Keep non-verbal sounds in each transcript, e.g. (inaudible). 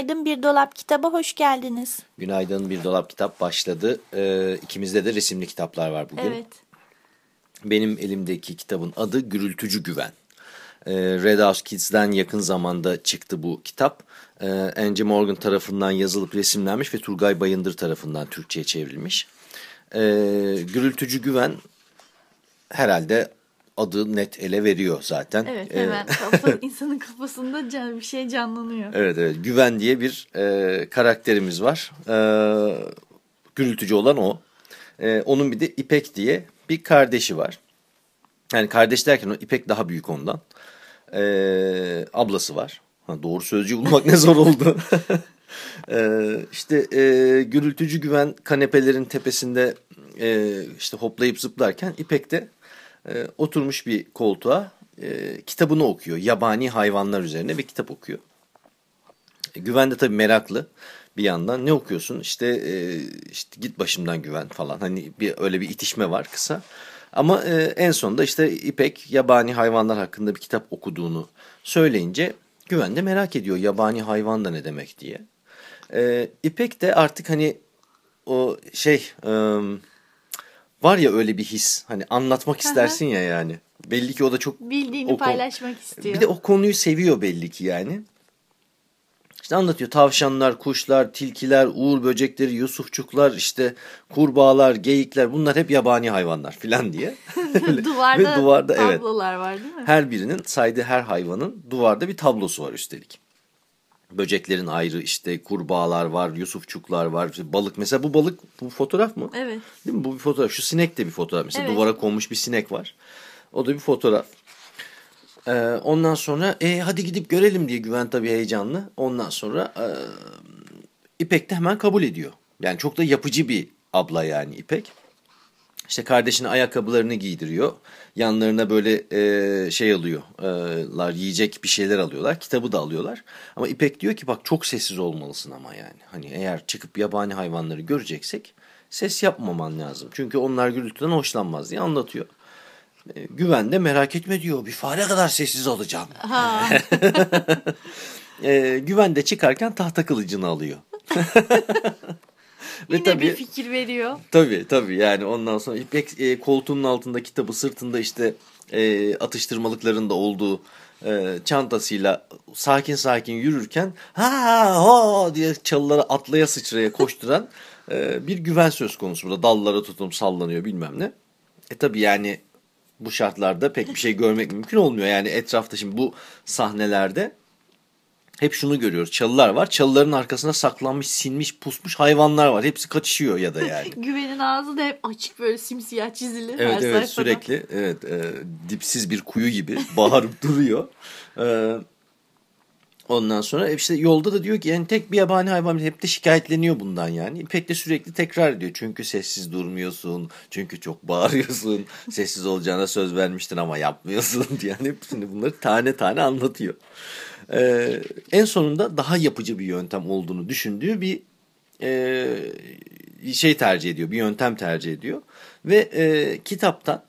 Günaydın Bir Dolap Kitaba hoş geldiniz. Günaydın Bir Dolap Kitap başladı. Ee, ikimizde de resimli kitaplar var bugün. Evet. Benim elimdeki kitabın adı Gürültücü Güven. Ee, Red House Kids'den yakın zamanda çıktı bu kitap. Ee, Angie Morgan tarafından yazılıp resimlenmiş ve Turgay Bayındır tarafından Türkçe'ye çevrilmiş. Ee, Gürültücü Güven herhalde adı net ele veriyor zaten. Evet Ee, hemen (laughs) kafa, insanın kafasında can, bir şey canlanıyor. Evet evet Güven diye bir e, karakterimiz var. E, gürültücü olan o. E, onun bir de İpek diye bir kardeşi var. Yani kardeş derken o İpek daha büyük ondan. E, ablası var. Ha, doğru sözcüğü bulmak ne zor oldu. (laughs) e, işte e, gürültücü Güven kanepelerin tepesinde e, işte hoplayıp zıplarken İpek de e, oturmuş bir koltuğa e, kitabını okuyor. Yabani hayvanlar üzerine bir kitap okuyor. E, Güven de tabii meraklı bir yandan. Ne okuyorsun? İşte, e, işte git başımdan güven falan. Hani bir öyle bir itişme var kısa. Ama e, en sonunda işte İpek yabani hayvanlar hakkında bir kitap okuduğunu söyleyince Güven de merak ediyor yabani hayvan da ne demek diye. E, İpek de artık hani o şey e, var ya öyle bir his hani anlatmak istersin ya yani. Belli ki o da çok Bildiğini o paylaşmak istiyor. bir de o konuyu seviyor belli ki yani. İşte anlatıyor tavşanlar, kuşlar, tilkiler, uğur böcekleri, yusufçuklar, işte kurbağalar, geyikler bunlar hep yabani hayvanlar filan diye. (laughs) (laughs) Duvarda, Ve duvarda evet. tablolar var değil mi? Her birinin saydığı her hayvanın duvarda bir tablosu var üstelik. Böceklerin ayrı işte kurbağalar var, yusufçuklar var, işte balık. Mesela bu balık bu fotoğraf mı? Evet. Değil mi? Bu bir fotoğraf. Şu sinek de bir fotoğraf. Mesela Evet. duvara konmuş bir sinek var. O da bir fotoğraf. Ee, ondan sonra e, hadi gidip görelim diye Güven tabii heyecanlı. Ondan sonra e, İpek de hemen kabul ediyor. Yani çok da yapıcı bir abla yani İpek. İşte kardeşine ayakkabılarını giydiriyor. Yanlarına böyle e, şey alıyorlar, yiyecek bir şeyler alıyorlar. Kitabı da alıyorlar. Ama İpek diyor ki bak çok sessiz olmalısın ama yani. Hani eğer çıkıp yabani hayvanları göreceksek ses yapmaman lazım. Çünkü onlar gürültüden hoşlanmaz diye anlatıyor. E, Güven de merak etme diyor. Bir fare kadar sessiz olacağım. (laughs) E, Güven de çıkarken tahta kılıcını alıyor. (laughs) yine bir fikir veriyor. Tabii tabii yani ondan sonra e, koltuğunun altında kitabı sırtında işte e, atıştırmalıklarında olduğu e, çantasıyla sakin sakin yürürken ha ho diye çalılara atlaya sıçraya koşturan e, bir güven söz konusu burada dallara tutunup sallanıyor bilmem ne. E tabii yani bu şartlarda pek bir şey görmek mümkün olmuyor yani etrafta şimdi bu sahnelerde hep şunu görüyoruz. Çalılar var. Çalıların arkasına saklanmış, sinmiş, pusmuş hayvanlar var. Hepsi kaçışıyor ya da yani. (laughs) Güvenin ağzı da hep açık böyle simsiyah çizili. her Evet evet sayfada. sürekli evet e, dipsiz bir kuyu gibi (laughs) bağırıp duruyor. E, ondan sonra işte yolda da diyor ki yani tek bir yabani hayvan hep de şikayetleniyor bundan yani. İpek de sürekli tekrar ediyor. Çünkü sessiz durmuyorsun. Çünkü çok bağırıyorsun. (laughs) Sessiz olacağına söz vermiştin ama yapmıyorsun. Yani hepsini bunları tane tane anlatıyor. E, en sonunda daha yapıcı bir yöntem olduğunu düşündüğü bir e, şey tercih ediyor. Bir yöntem tercih ediyor. Ve e, kitaptan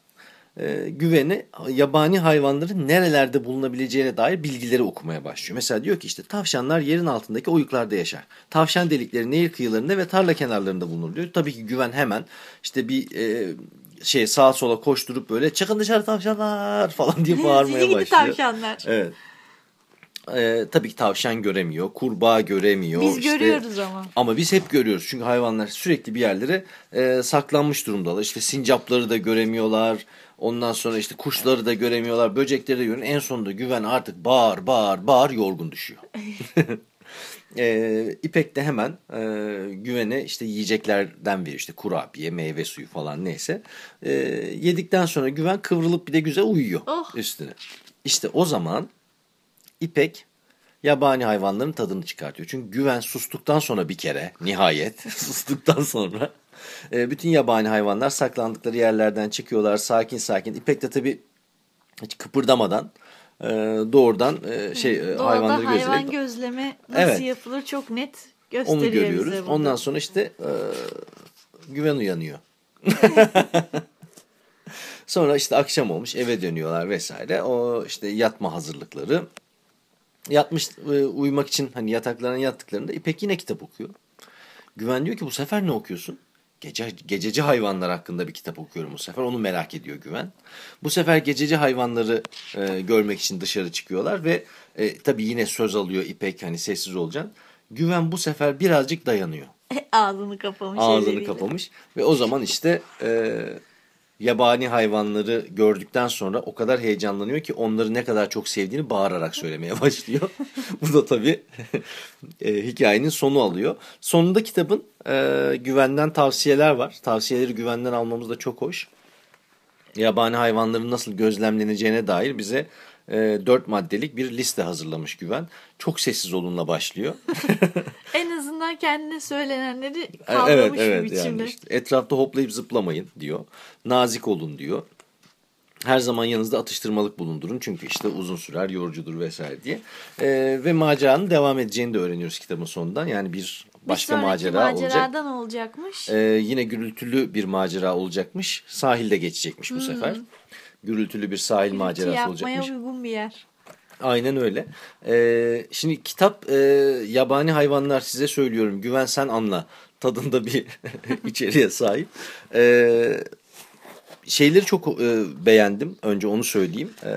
e, güveni yabani hayvanların nerelerde bulunabileceğine dair bilgileri okumaya başlıyor. Mesela diyor ki işte tavşanlar yerin altındaki oyuklarda yaşar. Tavşan delikleri nehir kıyılarında ve tarla kenarlarında bulunur diyor. Tabii ki güven hemen işte bir e, şey sağa sola koşturup böyle çıkın dışarı tavşanlar falan diye (laughs) bağırmaya başlıyor. tavşanlar. Evet. Ee, tabii ki tavşan göremiyor, kurbağa göremiyor. Biz işte. görüyoruz ama. Ama biz hep görüyoruz çünkü hayvanlar sürekli bir yerlere e, saklanmış durumdalar. İşte sincapları da göremiyorlar. Ondan sonra işte kuşları da göremiyorlar, böcekleri de göremiyorlar. En sonunda güven artık bağır bağır bağır yorgun düşüyor. (laughs) e, İpek de hemen e, güvene işte yiyeceklerden veriyor. işte kurabiye, meyve suyu falan neyse. E, yedikten sonra güven kıvrılıp bir de güzel uyuyor Oh. üstüne. İşte o zaman İpek yabani hayvanların tadını çıkartıyor. Çünkü güven sustuktan sonra bir kere nihayet (laughs) sustuktan sonra e, bütün yabani hayvanlar saklandıkları yerlerden çıkıyorlar sakin sakin. İpek de tabii hiç kıpırdamadan e, doğrudan e, şey e, Doğada hayvanları hayvan gözleyip gözleme nasıl Evet. yapılır çok net gösteriyor onu görüyoruz. bize burada. Ondan sonra işte e, güven uyanıyor. (laughs) sonra işte akşam olmuş eve dönüyorlar vesaire. O işte yatma hazırlıkları. Yatmış e, uyumak için hani yataklarına yattıklarında İpek yine kitap okuyor. Güven diyor ki bu sefer ne okuyorsun? Gece, gececi hayvanlar hakkında bir kitap okuyorum bu sefer. Onu merak ediyor Güven. Bu sefer gececi hayvanları e, görmek için dışarı çıkıyorlar ve e, tabii yine söz alıyor İpek hani sessiz olacaksın. Güven bu sefer birazcık dayanıyor. (laughs) Ağzını kapamış Ağzını kapamış ve o zaman işte e, yabani hayvanları gördükten sonra o kadar heyecanlanıyor ki onları ne kadar çok sevdiğini bağırarak söylemeye (laughs) başlıyor. Bu da tabii (laughs) e, hikayenin sonu alıyor. Sonunda kitabın e, güvenden tavsiyeler var. Tavsiyeleri güvenden almamız da çok hoş. Yabani hayvanların nasıl gözlemleneceğine dair bize dört maddelik bir liste hazırlamış güven. Çok sessiz olunla başlıyor. (laughs) En azından kendine söylenenleri E, Evet kavramış evet biçimde. yani işte etrafta hoplayıp zıplamayın diyor. Nazik olun diyor. Her zaman yanınızda atıştırmalık bulundurun çünkü işte uzun sürer, yorucudur vesaire diye. Ee, ve maceranın devam edeceğini de öğreniyoruz kitabın sonundan. Yani bir başka bir macera olacak. maceradan olacakmış. Ee, yine gürültülü bir macera olacakmış. Sahilde geçecekmiş bu sefer. Gürültülü bir sahil Gürültü macerası yapmaya olacakmış. uygun bir yer. Aynen öyle. Ee, şimdi kitap e, yabani hayvanlar size söylüyorum. Güven sen anla. Tadında bir (laughs) içeriğe sahip. Ee, şeyleri çok e, beğendim. Önce onu söyleyeyim. Ee,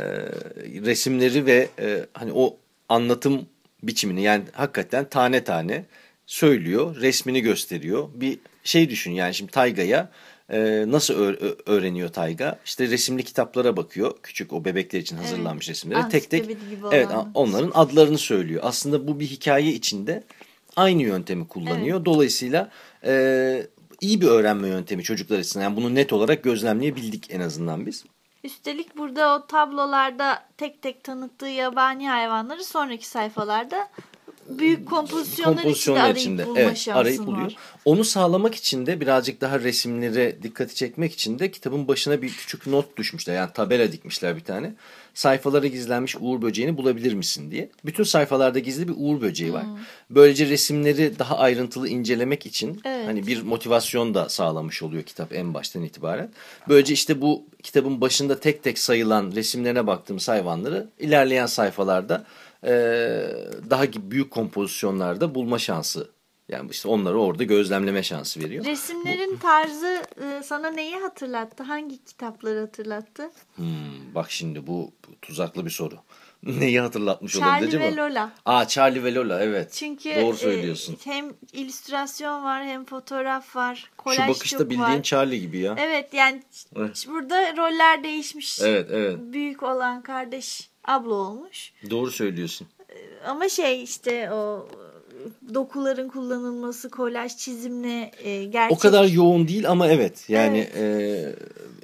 resimleri ve e, hani o anlatım biçimini yani hakikaten tane tane söylüyor. Resmini gösteriyor. Bir şey düşün yani şimdi Tayga'ya e, nasıl öğ- öğreniyor Tayga? İşte resimli kitaplara bakıyor. Küçük o bebekler için hazırlanmış resimlere. Tek tek Ansiklopedi gibi evet onların adlarını söylüyor. Aslında bu bir hikaye içinde aynı yöntemi kullanıyor. Dolayısıyla e, iyi bir öğrenme yöntemi çocuklar için. Yani bunu net olarak gözlemleyebildik en azından biz. Üstelik burada o tablolarda tek tek tanıttığı yabani hayvanları sonraki sayfalarda büyük kompozisyonlar, içinde kompozisyonlar arayıp içinde bulma evet, arayıp buluyor. var. Onu sağlamak için de birazcık daha resimlere dikkati çekmek için de kitabın başına bir küçük not düşmüşler. Yani tabela dikmişler bir tane. Sayfalara gizlenmiş uğur böceğini bulabilir misin diye. Bütün sayfalarda gizli bir uğur böceği var. Böylece resimleri daha ayrıntılı incelemek için Evet. hani bir motivasyon da sağlamış oluyor kitap en baştan itibaren. Böylece işte bu kitabın başında tek tek sayılan resimlerine baktığımız hayvanları ilerleyen sayfalarda eee, daha büyük kompozisyonlarda bulma şansı. Yani işte onları orada gözlemleme şansı veriyor. Resimlerin tarzı e, sana neyi hatırlattı? Hangi kitapları hatırlattı? Hmm, bak şimdi bu, bu tuzaklı bir soru. (laughs) Neyi hatırlatmış Charlie olabilir acaba? ve Lola. Aa Charlie ve Lola evet. Çünkü Doğru e, söylüyorsun. hem illüstrasyon var hem fotoğraf var. Kolaj Şu bakışta çok bildiğin var. Charlie gibi ya. Evet yani Evet. burada roller değişmiş. Evet evet. Büyük olan kardeş abla olmuş. Doğru söylüyorsun. Ama şey işte o dokuların kullanılması, kolaj çizimle e, gerçek. O kadar yoğun değil ama evet. Yani evet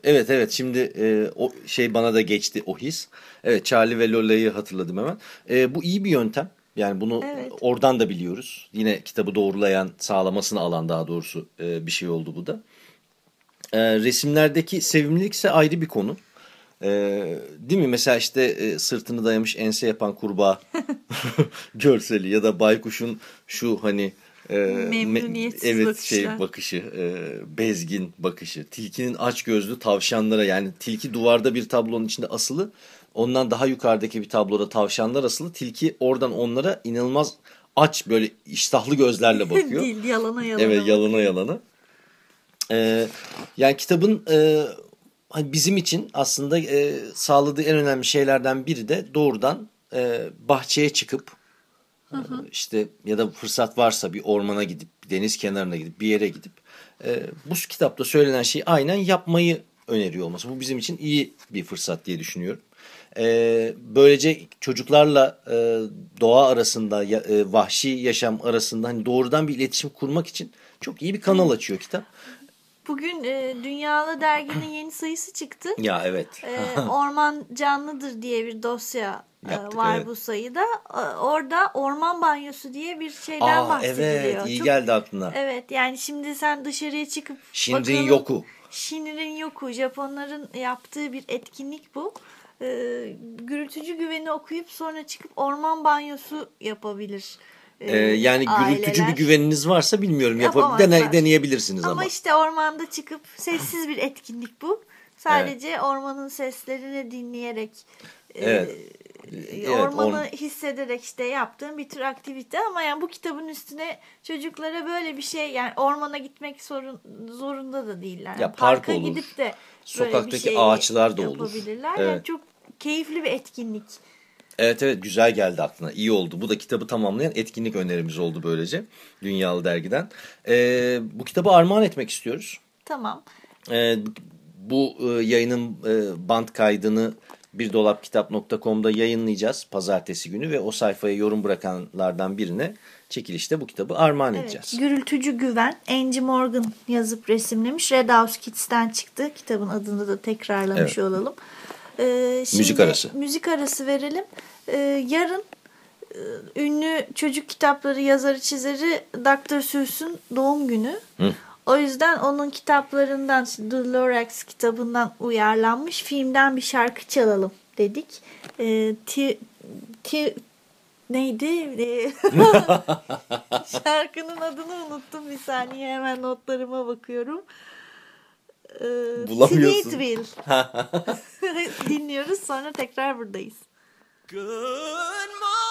evet, evet şimdi e, o şey bana da geçti o his. Evet Charlie ve Lola'yı hatırladım hemen. E, bu iyi bir yöntem. Yani bunu Evet. oradan da biliyoruz. Yine kitabı doğrulayan, sağlamasını alan daha doğrusu e, bir şey oldu bu da. E, resimlerdeki sevimlilikse ayrı bir konu. E, değil mi? Mesela işte e, sırtını dayamış ense yapan kurbağa (laughs) (laughs) görseli ya da baykuşun şu hani e, me- Memnuniyetsiz evet şey bakışı, e, bezgin bakışı. Tilkinin aç gözlü tavşanlara yani tilki duvarda bir tablonun içinde asılı. Ondan daha yukarıdaki bir tabloda tavşanlar asılı. Tilki oradan onlara inanılmaz aç böyle iştahlı gözlerle (laughs) bakıyor. Değil, yalana yalana. Evet yalana yalana. Ee, yani kitabın e, hani bizim için aslında e, sağladığı en önemli şeylerden biri de doğrudan e, bahçeye çıkıp e, işte ya da fırsat varsa bir ormana gidip bir deniz kenarına gidip bir yere gidip e, bu kitapta söylenen şeyi aynen yapmayı öneriyor olması. Bu bizim için iyi bir fırsat diye düşünüyorum. E, böylece çocuklarla e, doğa arasında ya- e, vahşi yaşam arasında hani doğrudan bir iletişim kurmak için çok iyi bir kanal açıyor kitap. Bugün e, Dünyalı Dergi'nin yeni sayısı çıktı. Ya evet. E, (laughs) Orman Canlıdır diye bir dosya e, Yaptık, var evet. bu sayıda. E, orada orman banyosu diye bir şeyden Aa bahsediliyor. evet iyi Çok- geldi aklına. Evet yani şimdi sen dışarıya çıkıp Shinrin bakalım- Yoku. Shinrin Yoku. Japonların yaptığı bir etkinlik bu. Ee, gürültücü güveni okuyup sonra çıkıp orman banyosu yapabilir. Ee, yani gürültücü bir aileler. güveniniz varsa bilmiyorum yapab Yapamazlar. dene- deneyebilirsiniz ama. Ama işte ormanda çıkıp sessiz bir etkinlik bu. Sadece ormanın seslerini dinleyerek e, Evet. Evet, ormanı orm- hissederek işte yaptığım bir tür aktivite ama yani bu kitabın üstüne çocuklara böyle bir şey yani ormana gitmek sorun, zorunda da değiller. Ya Yani park Parka olur. gidip de böyle Sokaktaki bir şey ağaçlar da olur. yapabilirler. Yani Evet. çok keyifli bir etkinlik. Evet evet güzel geldi aklına. İyi oldu. Bu da kitabı tamamlayan etkinlik önerimiz oldu böylece. Dünyalı Dergi'den. Ee, bu kitabı armağan etmek istiyoruz. Tamam. Ee, bu e, yayının e, band kaydını birdolapkitap.com'da yayınlayacağız pazartesi günü ve o sayfaya yorum bırakanlardan birine çekilişte bu kitabı armağan Evet, edeceğiz. Gürültücü Güven. Angie Morgan yazıp resimlemiş. Red House Kids'ten çıktı. Kitabın adını da tekrarlamış Evet. olalım. Ee, şimdi Müzik arası. Müzik arası verelim. Ee, yarın e, ünlü çocuk kitapları yazarı çizeri Dr. Seuss'un doğum günü. Hı. O yüzden onun kitaplarından The Lorax kitabından uyarlanmış filmden bir şarkı çalalım dedik. Ee, ti, ti, neydi? Ee, (laughs) (laughs) Şarkının adını unuttum bir saniye hemen notlarıma bakıyorum. Ee, Bulamıyorsun. (laughs) (laughs) Dinliyoruz sonra tekrar buradayız. Good morning.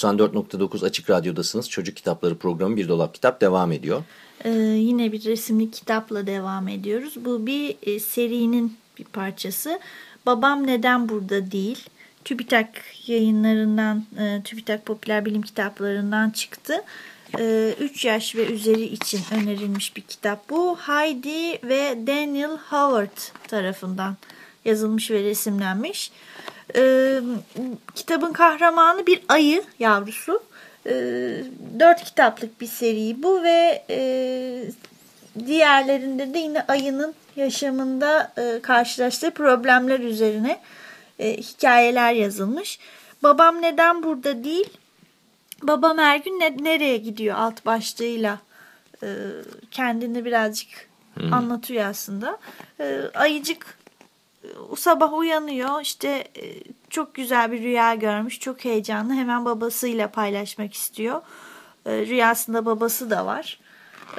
94.9 Açık Radyo'dasınız. Çocuk Kitapları programı Bir Dolap Kitap devam ediyor. Ee, yine bir resimli kitapla devam ediyoruz. Bu bir e, serinin bir parçası. Babam neden burada değil? TÜBİTAK yayınlarından, e, TÜBİTAK popüler bilim kitaplarından çıktı. 3 yaş ve üzeri için önerilmiş bir kitap bu. Heidi ve Daniel Howard tarafından yazılmış ve resimlenmiş. Ee, kitabın kahramanı bir ayı yavrusu. Ee, dört kitaplık bir seri bu ve e, diğerlerinde de yine ayının yaşamında e, karşılaştığı problemler üzerine e, hikayeler yazılmış. Babam neden burada değil? Babam her gün ne- nereye gidiyor alt başlığıyla e, kendini birazcık anlatıyor aslında. E, ayıcık o sabah uyanıyor işte e, çok güzel bir rüya görmüş çok heyecanlı. Hemen babasıyla paylaşmak istiyor. E, rüyasında babası da var.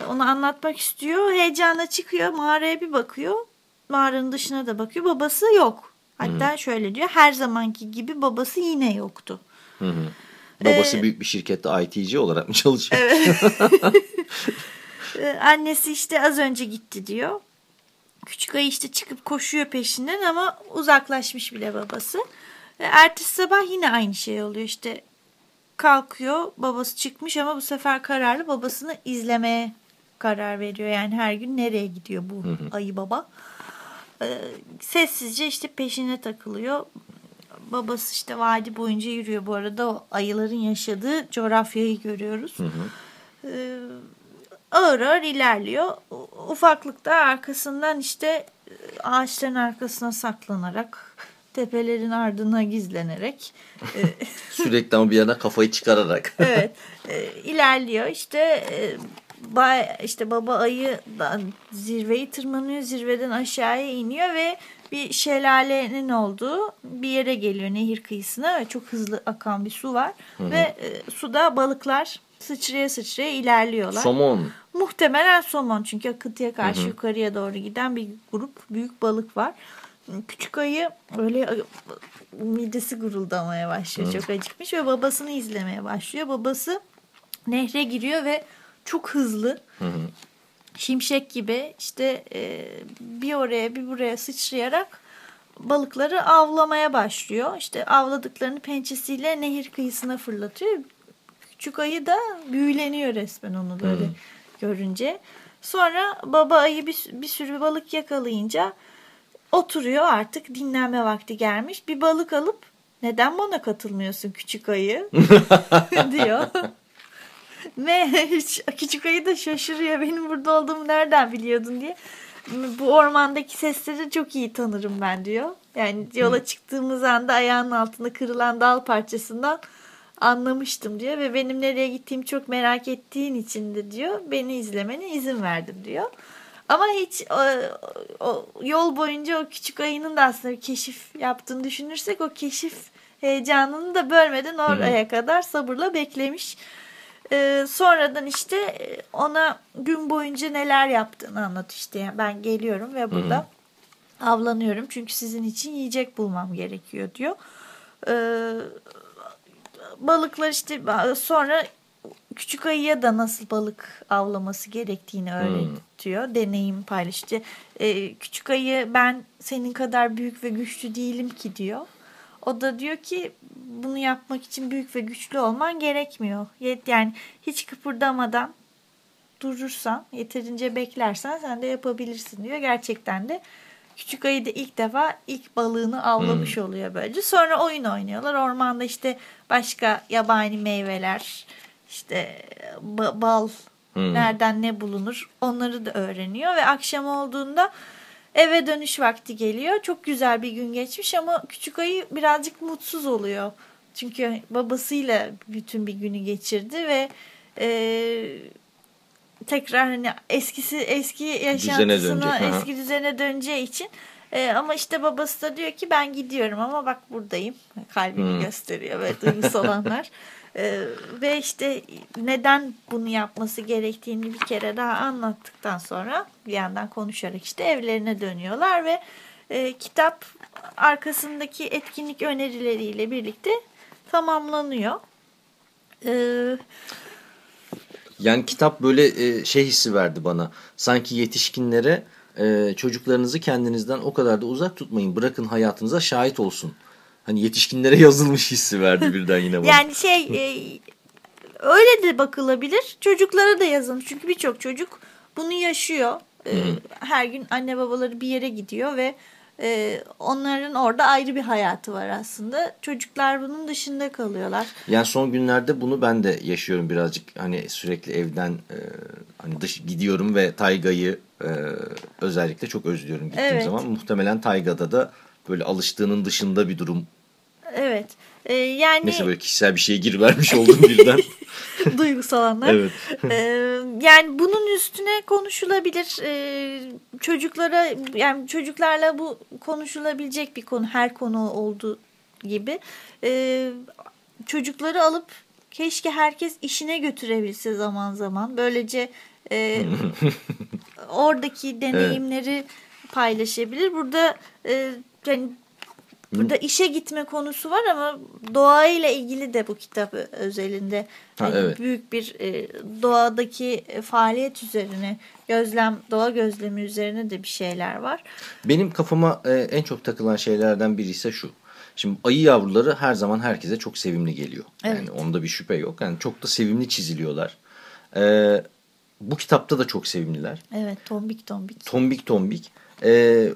E, onu anlatmak istiyor. Heyecanla çıkıyor mağaraya bir bakıyor. Mağaranın dışına da bakıyor. Babası yok. Hatta şöyle diyor her zamanki gibi babası yine yoktu. Babası Ee, büyük bir şirkette IT'ci olarak mı çalışıyor? (laughs) E, annesi işte az önce gitti diyor. Küçük ayı işte çıkıp koşuyor peşinden ama uzaklaşmış bile babası. E, ertesi sabah yine aynı şey oluyor işte kalkıyor babası çıkmış ama bu sefer kararlı babasını izlemeye karar veriyor. Yani her gün nereye gidiyor bu ayı baba. E, sessizce işte peşine takılıyor. Babası işte vadi boyunca yürüyor. Bu arada o ayıların yaşadığı coğrafyayı görüyoruz. E, ağır ağır ilerliyor. Ufaklıkta arkasından işte e, ağaçların arkasına saklanarak tepelerin ardına gizlenerek e, (laughs) Sürekli ama bir yana kafayı çıkararak. (laughs) evet e, ilerliyor işte bay, işte baba ayı da zirveyi tırmanıyor zirveden aşağıya iniyor ve bir şelalenin olduğu bir yere geliyor nehir kıyısına ve çok hızlı akan bir su var ve e, suda balıklar sıçraya sıçraya ilerliyorlar. Somon. Muhtemelen somon çünkü akıntıya karşı yukarıya doğru giden bir grup büyük balık var. Küçük ayı öyle midesi guruldamaya başlıyor. Çok acıkmış ve babasını izlemeye başlıyor. Babası nehre giriyor ve çok hızlı şimşek gibi işte e, bir oraya bir buraya sıçrayarak balıkları avlamaya başlıyor. İşte avladıklarını pençesiyle nehir kıyısına fırlatıyor. Küçük ayı da büyüleniyor resmen onu böyle görünce. Sonra baba ayı bir, bir sürü balık yakalayınca oturuyor artık dinlenme vakti gelmiş. Bir balık alıp neden bana katılmıyorsun küçük ayı (laughs) diyor. Ve hiç- küçük ayı da şaşırıyor benim burada olduğumu nereden biliyordun diye. Bu ormandaki sesleri çok iyi tanırım ben diyor. Yani yola çıktığımız anda ayağının altında kırılan dal parçasından anlamıştım diyor. Ve benim nereye gittiğimi çok merak ettiğin için de diyor beni izlemene izin verdim diyor. Ama hiç o, o yol boyunca o küçük ayının da aslında bir keşif yaptığını düşünürsek o keşif heyecanını da bölmeden oraya kadar sabırla beklemiş. Ee, sonradan işte e, ona gün boyunca neler yaptığını anlat işte. Yani ben geliyorum ve burada avlanıyorum çünkü sizin için yiyecek bulmam gerekiyor diyor. Ee, balıklar işte sonra küçük ayıya da nasıl balık avlaması gerektiğini öğretiyor. Deneyim paylaştı. Ee, küçük ayı ben senin kadar büyük ve güçlü değilim ki diyor. O da diyor ki bunu yapmak için büyük ve güçlü olman gerekmiyor. Yani hiç kıpırdamadan durursan, yeterince beklersen sen de yapabilirsin diyor. Gerçekten de küçük ayı da ilk defa ilk balığını avlamış oluyor böylece. Sonra oyun oynuyorlar. Ormanda işte başka yabani meyveler, işte ba- bal, nereden ne bulunur onları da öğreniyor ve akşam olduğunda eve dönüş vakti geliyor. Çok güzel bir gün geçmiş ama küçük ayı birazcık mutsuz oluyor. Çünkü babasıyla bütün bir günü geçirdi ve e, tekrar hani eskisi eski yaşantısına dönecek, eski düzene döneceği için e, ama işte babası da diyor ki ben gidiyorum ama bak buradayım. Kalbini gösteriyor ve duygusal (laughs) olanlar E, ve işte neden bunu yapması gerektiğini bir kere daha anlattıktan sonra bir yandan konuşarak işte evlerine dönüyorlar ve e, kitap arkasındaki etkinlik önerileriyle birlikte tamamlanıyor. E, Yani kitap böyle e, şey hissi verdi bana. Sanki yetişkinlere e, çocuklarınızı kendinizden o kadar da uzak tutmayın. Bırakın hayatınıza şahit olsun. Hani yetişkinlere (laughs) yazılmış hissi verdi birden yine bana. Yani şey e, öyle de bakılabilir. Çocuklara da yazılmış. Çünkü birçok çocuk bunu yaşıyor. E, her gün anne babaları bir yere gidiyor ve e, onların orada ayrı bir hayatı var aslında. Çocuklar bunun dışında kalıyorlar. Yani son günlerde bunu ben de yaşıyorum birazcık. Hani sürekli evden e, hani dış gidiyorum ve Tayga'yı e, özellikle çok özlüyorum gittiğim Evet. zaman. Muhtemelen Tayga'da da böyle alıştığının dışında bir durum. Evet. E, yani Neyse böyle kişisel bir şeye girivermiş oldum birden. (laughs) duygusal anlar. evet. Ee, yani bunun üstüne konuşulabilir. Ee, çocuklara yani çocuklarla bu konuşulabilecek bir konu. Her konu olduğu gibi. Ee, çocukları alıp keşke herkes işine götürebilse zaman zaman. Böylece e, (laughs) oradaki deneyimleri paylaşabilir. Burada e, yani Burada işe gitme konusu var ama doğayla ilgili de bu kitap özelinde Ha, hani evet. büyük bir e, doğadaki e, faaliyet üzerine gözlem doğa gözlemi üzerine de bir şeyler var. Benim kafama e, en çok takılan şeylerden biri ise şu. Şimdi ayı yavruları her zaman herkese çok sevimli geliyor. Yani Evet. onda bir şüphe yok. Yani çok da sevimli çiziliyorlar. E, bu kitapta da çok sevimliler. Evet tombik tombik. Tombik tombik. E,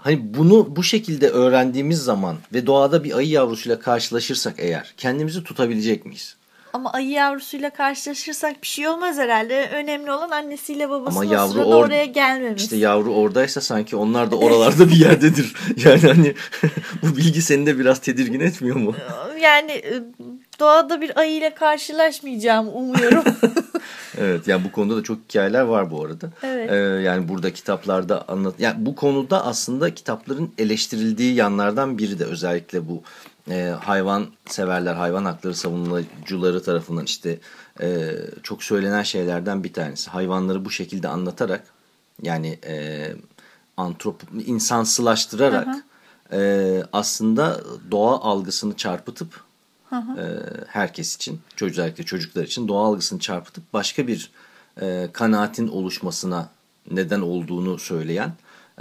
hani bunu bu şekilde öğrendiğimiz zaman ve doğada bir ayı yavrusuyla karşılaşırsak eğer kendimizi tutabilecek miyiz? Ama ayı yavrusuyla karşılaşırsak bir şey olmaz herhalde. Önemli olan annesiyle babasının Ama yavru or- oraya gelmemesi. İşte yavru oradaysa sanki onlar da oralarda bir yerdedir. (laughs) Yani hani (laughs) bu bilgi seni de biraz tedirgin etmiyor mu? Yani e, doğada bir ayı ile karşılaşmayacağımı umuyorum. (laughs) Evet yani bu konuda da çok hikayeler var bu arada. Evet. Ee, yani burada kitaplarda anlat yani bu konuda aslında kitapların eleştirildiği yanlardan biri de özellikle bu e, hayvan severler, hayvan hakları savunucuları tarafından işte e, çok söylenen şeylerden bir tanesi. Hayvanları bu şekilde anlatarak yani e, antrop insansılaştırarak e, aslında doğa algısını çarpıtıp e, herkes için, özellikle çocuklar için doğa algısını çarpıtıp başka bir e, kanaatin oluşmasına neden olduğunu söyleyen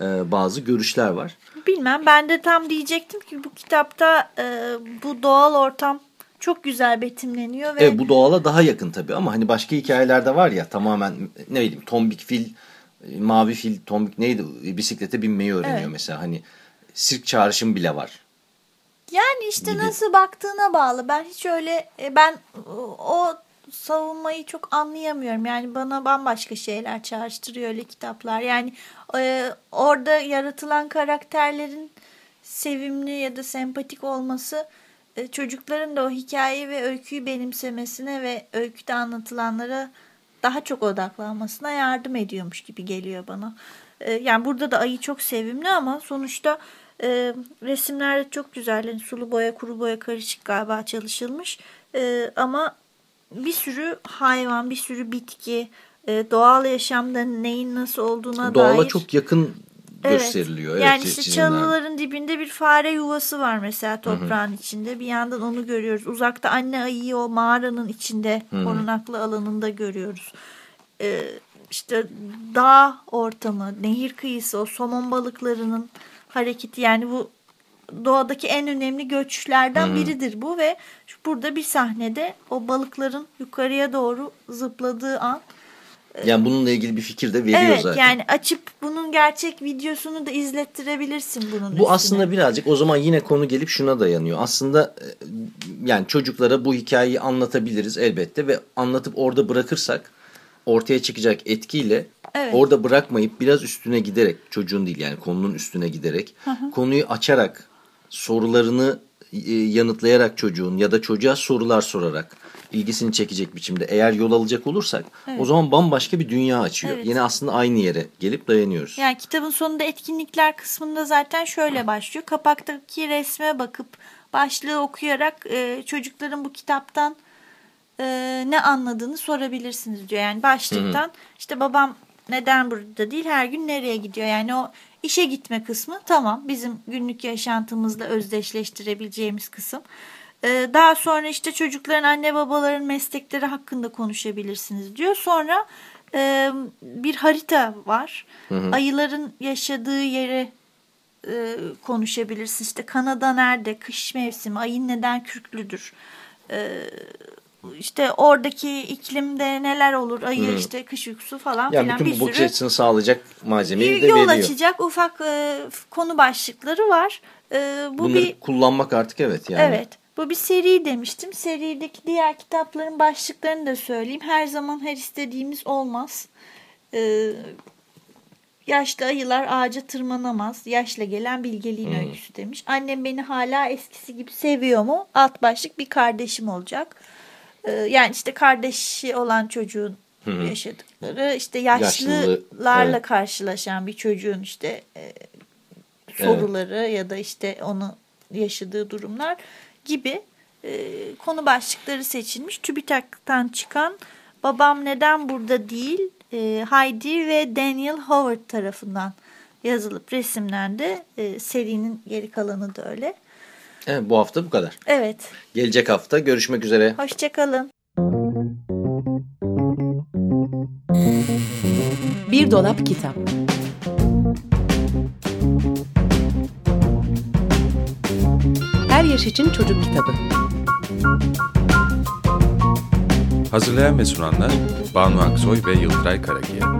e, bazı görüşler var. Bilmem ben de tam diyecektim ki bu kitapta e, bu doğal ortam çok güzel betimleniyor ve Evet bu doğala daha yakın tabii ama hani başka hikayelerde var ya tamamen ne bileyim tombik fil, mavi fil, tombik neydi bisiklete binmeyi öğreniyor Evet. mesela hani sirk çağrışım bile var. Yani işte gibi. nasıl baktığına bağlı. Ben hiç öyle e, ben o savunmayı çok anlayamıyorum. Yani bana bambaşka şeyler çağrıştırıyor öyle kitaplar. Yani e, orada yaratılan karakterlerin sevimli ya da sempatik olması e, çocukların da o hikayeyi ve öyküyü benimsemesine ve öyküde anlatılanlara daha çok odaklanmasına yardım ediyormuş gibi geliyor bana. E, yani burada da ayı çok sevimli ama sonuçta e, resimlerde çok güzel. Yani sulu boya kuru boya karışık galiba çalışılmış. E, ama bir sürü hayvan, bir sürü bitki, e, doğal yaşamda neyin nasıl olduğuna Doğala dair. çok yakın Evet. gösteriliyor. Evet, Yani işte çizimler. çalıların dibinde bir fare yuvası var mesela toprağın içinde. Bir yandan onu görüyoruz. Uzakta anne ayıyı o mağaranın içinde korunaklı alanında görüyoruz. Ee, işte dağ ortamı, nehir kıyısı, o somon balıklarının hareketi yani bu doğadaki en önemli göçlerden biridir bu ve burada bir sahnede o balıkların yukarıya doğru zıpladığı an Yani bununla ilgili bir fikir de veriyor Evet zaten. yani açıp bunun gerçek videosunu da izlettirebilirsin bunun Bu üstüne. aslında birazcık o zaman yine konu gelip şuna dayanıyor. Aslında e, yani çocuklara bu hikayeyi anlatabiliriz elbette ve anlatıp orada bırakırsak ortaya çıkacak etkiyle Evet. orada bırakmayıp biraz üstüne giderek çocuğun değil yani konunun üstüne giderek konuyu açarak sorularını e, yanıtlayarak çocuğun ya da çocuğa sorular sorarak ilgisini çekecek biçimde eğer yol alacak olursak o zaman bambaşka bir dünya açıyor. Evet. Yine aslında aynı yere gelip dayanıyoruz. Yani kitabın sonunda etkinlikler kısmında zaten şöyle başlıyor. Kapaktaki resme bakıp başlığı okuyarak e, çocukların bu kitaptan e, ne anladığını sorabilirsiniz diyor. Yani başlıktan işte babam neden burada değil her gün nereye gidiyor? Yani o işe gitme kısmı tamam bizim günlük yaşantımızla özdeşleştirebileceğimiz kısım. E, daha sonra işte çocukların anne babaların meslekleri hakkında konuşabilirsiniz diyor. Sonra e, bir harita var. Ayıların yaşadığı yere e, konuşabilirsin. İşte Kanada nerede? Kış mevsimi. Ayın neden kürklüdür? E, işte oradaki iklimde neler olur ayı işte kış uykusu falan Yani filan bir bakış sürü açısını sağlayacak malzemeyi de yol veriyor. açacak ufak e, konu başlıkları var. E, bu Bunları bir kullanmak artık evet yani. Evet. Bu bir seri demiştim. Serideki diğer kitapların başlıklarını da söyleyeyim. Her zaman her istediğimiz olmaz. Ee, yaşlı ayılar ağaca tırmanamaz. Yaşla gelen bilgeliğin Hmm. öyküsü demiş. Annem beni hala eskisi gibi seviyor mu? Alt başlık bir kardeşim olacak. Ee, yani işte kardeşi olan çocuğun yaşadıkları, işte yaşlılarla Yaşlı, evet. karşılaşan bir çocuğun işte e, soruları ya da işte onu yaşadığı durumlar gibi e, konu başlıkları seçilmiş. TÜBİTAK'tan çıkan Babam Neden Burada Değil e, Heidi ve Daniel Howard tarafından yazılıp resimlendi. E, serinin geri kalanı da öyle. Evet, bu hafta bu kadar. Evet. Gelecek hafta görüşmek üzere. Hoşçakalın. Bir dolap kitap. Her yaş için çocuk kitabı. Hazırlayan ve sunanlar Banu Aksoy ve Yıldıray Karakiya.